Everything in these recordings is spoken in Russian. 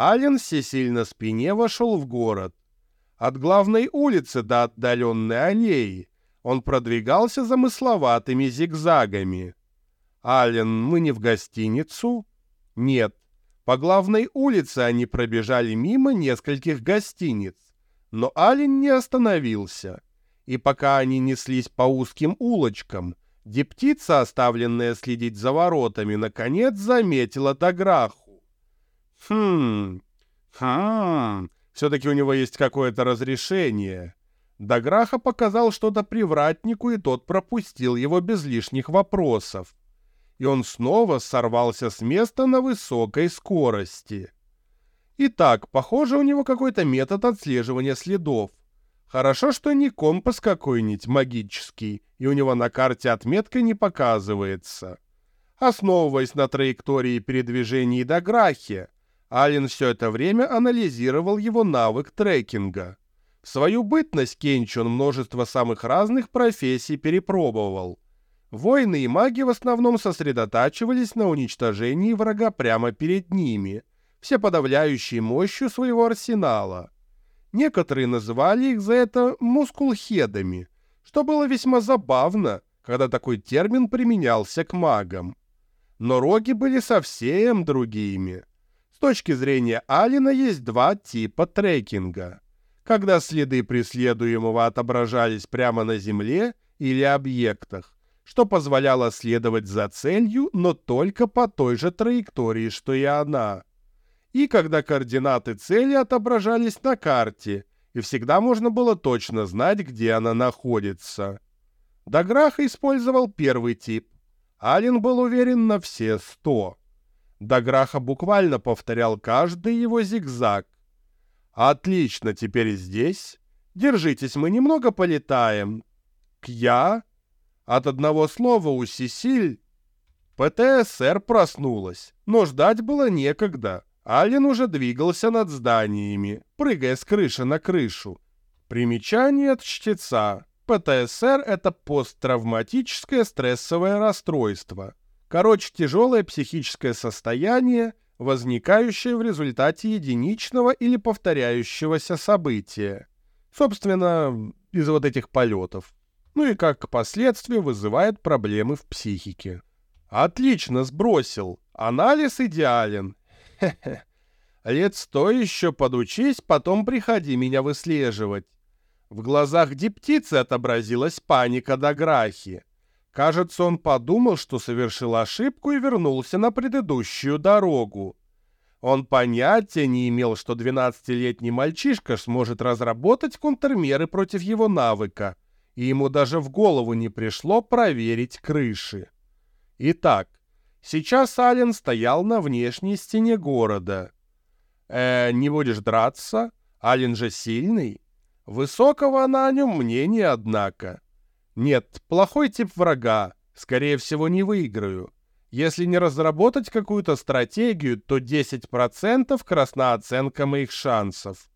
Ален всесиль на спине вошел в город. От главной улицы до отдаленной аллеи он продвигался замысловатыми зигзагами. «Ален, мы не в гостиницу?» «Нет. По главной улице они пробежали мимо нескольких гостиниц. Но Ален не остановился. И пока они неслись по узким улочкам, Дептица, оставленная следить за воротами, наконец заметила Таграху. «Хм... Хм... Все-таки у него есть какое-то разрешение». Даграха показал что-то привратнику, и тот пропустил его без лишних вопросов. И он снова сорвался с места на высокой скорости. Итак, похоже, у него какой-то метод отслеживания следов. Хорошо, что не компас какой-нибудь магический, и у него на карте отметка не показывается. Основываясь на траектории передвижений до Грахи, Ален все это время анализировал его навык трекинга. В свою бытность Кенч он множество самых разных профессий перепробовал. Воины и маги в основном сосредотачивались на уничтожении врага прямо перед ними, все подавляющей мощью своего арсенала – Некоторые называли их за это мускулхедами, что было весьма забавно, когда такой термин применялся к магам. Но роги были совсем другими. Точки зрения Алина есть два типа трекинга. Когда следы преследуемого отображались прямо на земле или объектах, что позволяло следовать за целью, но только по той же траектории, что и она и когда координаты цели отображались на карте, и всегда можно было точно знать, где она находится. Даграх использовал первый тип. Ален был уверен на все сто. Даграха буквально повторял каждый его зигзаг. «Отлично, теперь здесь. Держитесь, мы немного полетаем. Кья?» От одного слова у Сисиль ПТСР проснулась, но ждать было некогда. Ален уже двигался над зданиями, прыгая с крыши на крышу. Примечание от чтеца. ПТСР – это посттравматическое стрессовое расстройство. Короче, тяжелое психическое состояние, возникающее в результате единичного или повторяющегося события. Собственно, из вот этих полетов. Ну и как последствие вызывает проблемы в психике. Отлично сбросил. Анализ идеален. Хе-хе. Лет сто еще подучись, потом приходи меня выслеживать. В глазах диптицы отобразилась паника до грахи. Кажется, он подумал, что совершил ошибку и вернулся на предыдущую дорогу. Он понятия не имел, что 12-летний мальчишка сможет разработать контрмеры против его навыка, и ему даже в голову не пришло проверить крыши. Итак, Сейчас Ален стоял на внешней стене города. «Э, не будешь драться? Ален же сильный. Высокого на нем мнения, однако. Нет, плохой тип врага. Скорее всего, не выиграю. Если не разработать какую-то стратегию, то 10% красна оценка моих шансов.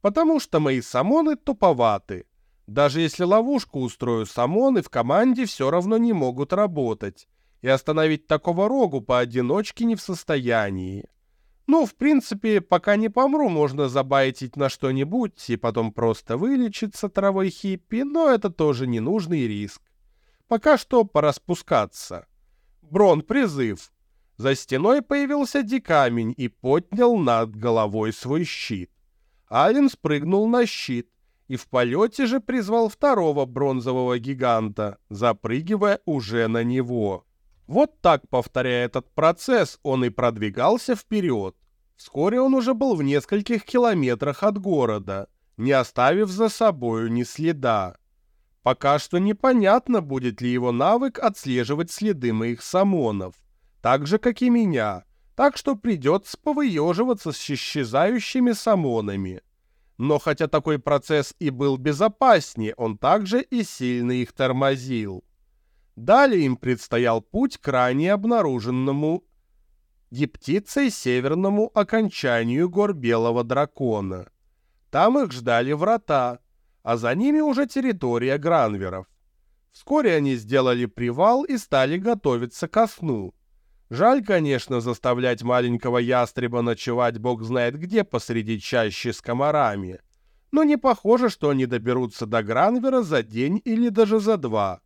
Потому что мои самоны туповаты. Даже если ловушку устрою, самоны в команде все равно не могут работать и остановить такого рогу поодиночке не в состоянии. Ну, в принципе, пока не помру, можно забайтить на что-нибудь и потом просто вылечиться травой хиппи, но это тоже ненужный риск. Пока что пора спускаться. Брон, призыв. За стеной появился дикамень и поднял над головой свой щит. Ален спрыгнул на щит и в полете же призвал второго бронзового гиганта, запрыгивая уже на него. Вот так, повторяя этот процесс, он и продвигался вперед. Вскоре он уже был в нескольких километрах от города, не оставив за собою ни следа. Пока что непонятно, будет ли его навык отслеживать следы моих самонов, так же, как и меня, так что придется повыеживаться с исчезающими самонами. Но хотя такой процесс и был безопаснее, он также и сильно их тормозил. Далее им предстоял путь к ранее обнаруженному гиптицей северному окончанию гор Белого Дракона. Там их ждали врата, а за ними уже территория Гранверов. Вскоре они сделали привал и стали готовиться ко сну. Жаль, конечно, заставлять маленького ястреба ночевать бог знает где посреди чащи с комарами, но не похоже, что они доберутся до Гранвера за день или даже за два.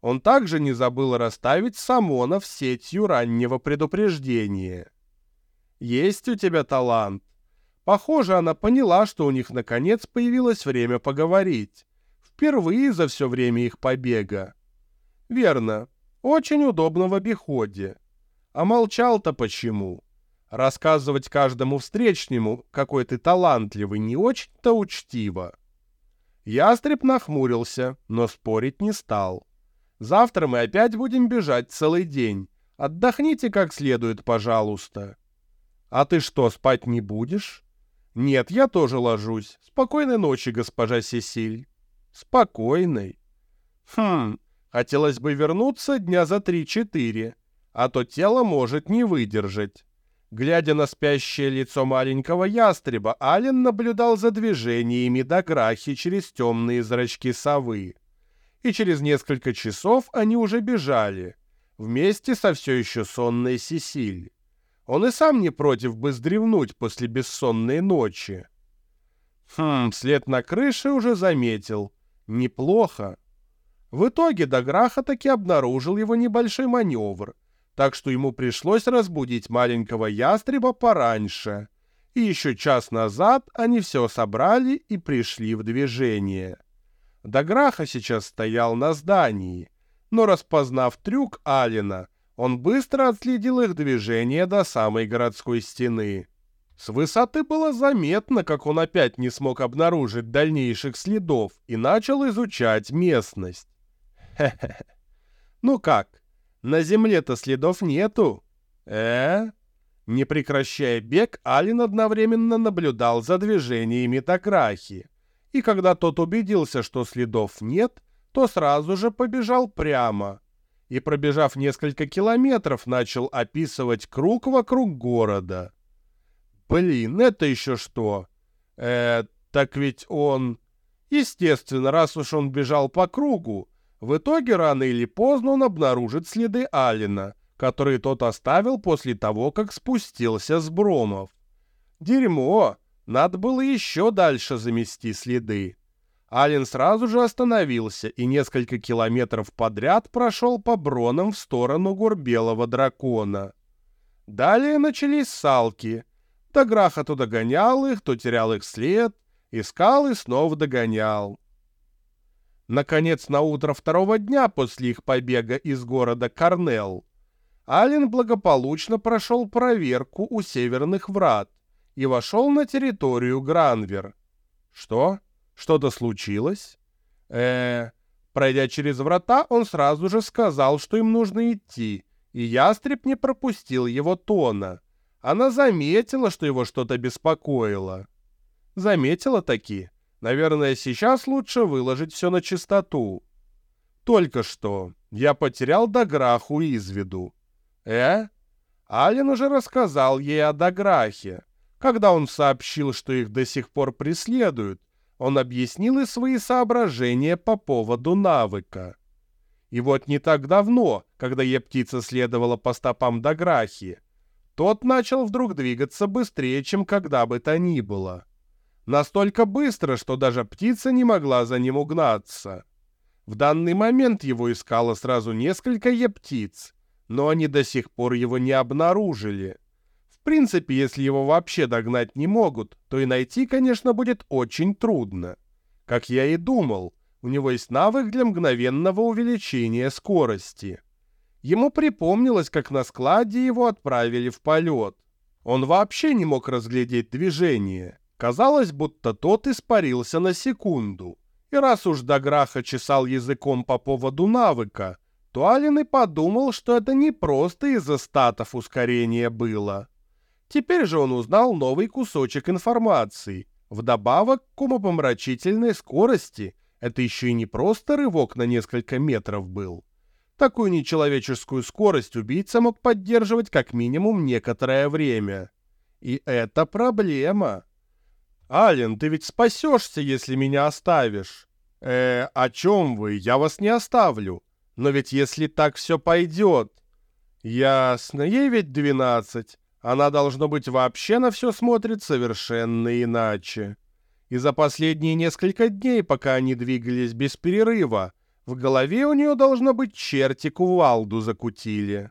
Он также не забыл расставить Самонов сетью раннего предупреждения. «Есть у тебя талант». Похоже, она поняла, что у них наконец появилось время поговорить. Впервые за все время их побега. Верно, очень удобно в обиходе. А молчал-то почему? Рассказывать каждому встречнему, какой ты талантливый, не очень-то учтиво. Ястреб нахмурился, но спорить не стал. Завтра мы опять будем бежать целый день. Отдохните как следует, пожалуйста. А ты что, спать не будешь? Нет, я тоже ложусь. Спокойной ночи, госпожа Сесиль. Спокойной. Хм, хотелось бы вернуться дня за три-четыре, а то тело может не выдержать. Глядя на спящее лицо маленького ястреба, Ален наблюдал за движениями Даграхи через темные зрачки совы и через несколько часов они уже бежали, вместе со все еще сонной Сесиль. Он и сам не против бы сдревнуть после бессонной ночи. Хм, след на крыше уже заметил. Неплохо. В итоге Даграха таки обнаружил его небольшой маневр, так что ему пришлось разбудить маленького ястреба пораньше. И еще час назад они все собрали и пришли в движение. Даграха сейчас стоял на здании, но распознав трюк Алина, он быстро отследил их движение до самой городской стены. С высоты было заметно, как он опять не смог обнаружить дальнейших следов и начал изучать местность. Хе-хе. Ну как, на земле-то следов нету? Э? Не прекращая бег, Алин одновременно наблюдал за движениями Такрахи и когда тот убедился, что следов нет, то сразу же побежал прямо и, пробежав несколько километров, начал описывать круг вокруг города. Блин, это еще что? Э, так ведь он... Естественно, раз уж он бежал по кругу, в итоге рано или поздно он обнаружит следы Алина, которые тот оставил после того, как спустился с Бромов. Дерьмо! Надо было еще дальше замести следы. Ален сразу же остановился и несколько километров подряд прошел по бронам в сторону гор Белого Дракона. Далее начались салки. То Граха то догонял их, то терял их след, искал и снова догонял. Наконец, на утро второго дня после их побега из города Корнелл, Ален благополучно прошел проверку у северных врат и вошел на территорию Гранвер. Что? Что-то случилось? э Пройдя через врата, он сразу же сказал, что им нужно идти, и ястреб не пропустил его тона. Она заметила, что его что-то беспокоило. Заметила таки. Наверное, сейчас лучше выложить все на чистоту. Только что я потерял Даграху из виду. Э? Ален уже рассказал ей о Даграхе. Когда он сообщил, что их до сих пор преследуют, он объяснил и свои соображения по поводу навыка. И вот не так давно, когда Ептица следовала по стопам Даграхи, тот начал вдруг двигаться быстрее, чем когда бы то ни было. Настолько быстро, что даже птица не могла за ним угнаться. В данный момент его искало сразу несколько ептиц, но они до сих пор его не обнаружили. В принципе, если его вообще догнать не могут, то и найти, конечно, будет очень трудно. Как я и думал, у него есть навык для мгновенного увеличения скорости. Ему припомнилось, как на складе его отправили в полет. Он вообще не мог разглядеть движение. Казалось, будто тот испарился на секунду. И раз уж Даграха чесал языком по поводу навыка, то Алин и подумал, что это не просто из-за статов ускорения было. Теперь же он узнал новый кусочек информации. Вдобавок к умопомрачительной скорости, это еще и не просто рывок на несколько метров был. Такую нечеловеческую скорость убийца мог поддерживать как минимум некоторое время. И это проблема. «Ален, ты ведь спасешься, если меня оставишь». «Э, о чем вы? Я вас не оставлю. Но ведь если так все пойдет...» Ясно, ей ведь двенадцать. Она, должно быть, вообще на все смотрит совершенно иначе. И за последние несколько дней, пока они двигались без перерыва, в голове у нее, должно быть, черти кувалду закутили.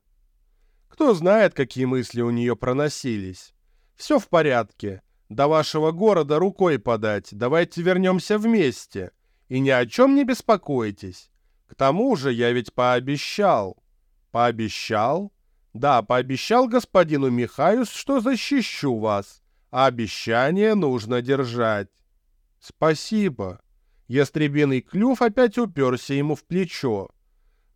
Кто знает, какие мысли у нее проносились. Все в порядке. До вашего города рукой подать. Давайте вернемся вместе. И ни о чем не беспокойтесь. К тому же я ведь пообещал. Пообещал? Да, пообещал господину Михаюс, что защищу вас. А обещание нужно держать. Спасибо. Ястребиный клюв опять уперся ему в плечо.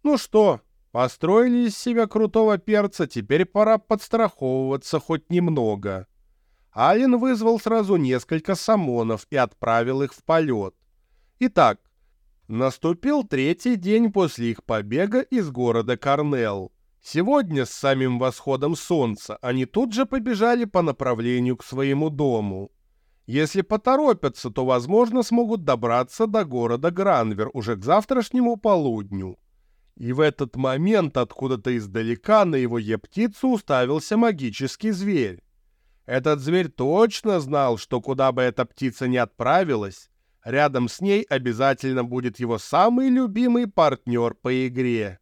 Ну что, построили из себя крутого перца, теперь пора подстраховываться хоть немного. Ален вызвал сразу несколько самонов и отправил их в полет. Итак, наступил третий день после их побега из города Корнелл. Сегодня с самим восходом солнца они тут же побежали по направлению к своему дому. Если поторопятся, то, возможно, смогут добраться до города Гранвер уже к завтрашнему полудню. И в этот момент откуда-то издалека на его ептицу уставился магический зверь. Этот зверь точно знал, что куда бы эта птица ни отправилась, рядом с ней обязательно будет его самый любимый партнер по игре.